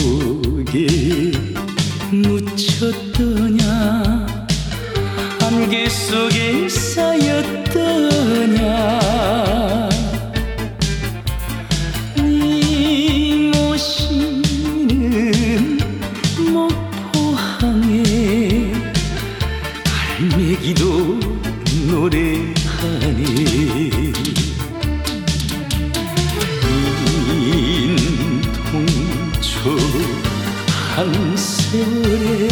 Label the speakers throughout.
Speaker 1: 속에 묻혔더냐? 안개 속에 쌓였더냐? 네 모시는 목포항에 갈매기도 노래하네 한 세월에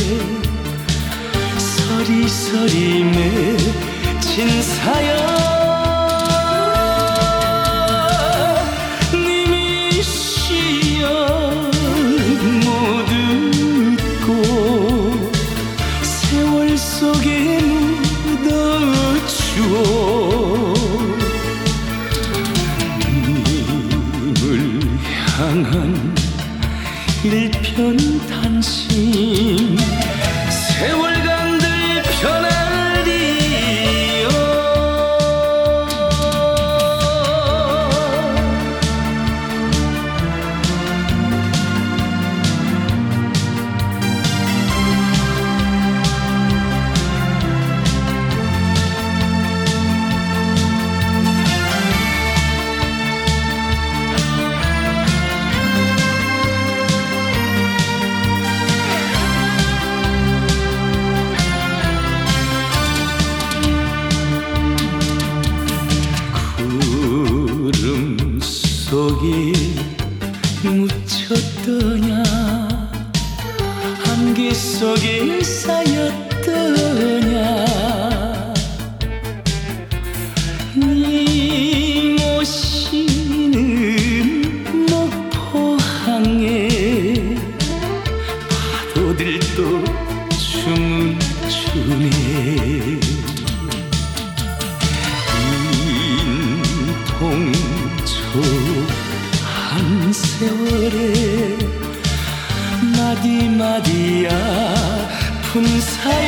Speaker 1: 서리서리 맺힌 사연. 님이시여 못 웃고 세월 속에 묻어주어. 님을 향한 일편 단심. 세월 속에 묻혔더냐? 안개 속에 쌓였더냐? 네 모시는 목포항에 파도들도 춤을 추네. 인통초 한 세월에 마디마디 아픈 사연 님이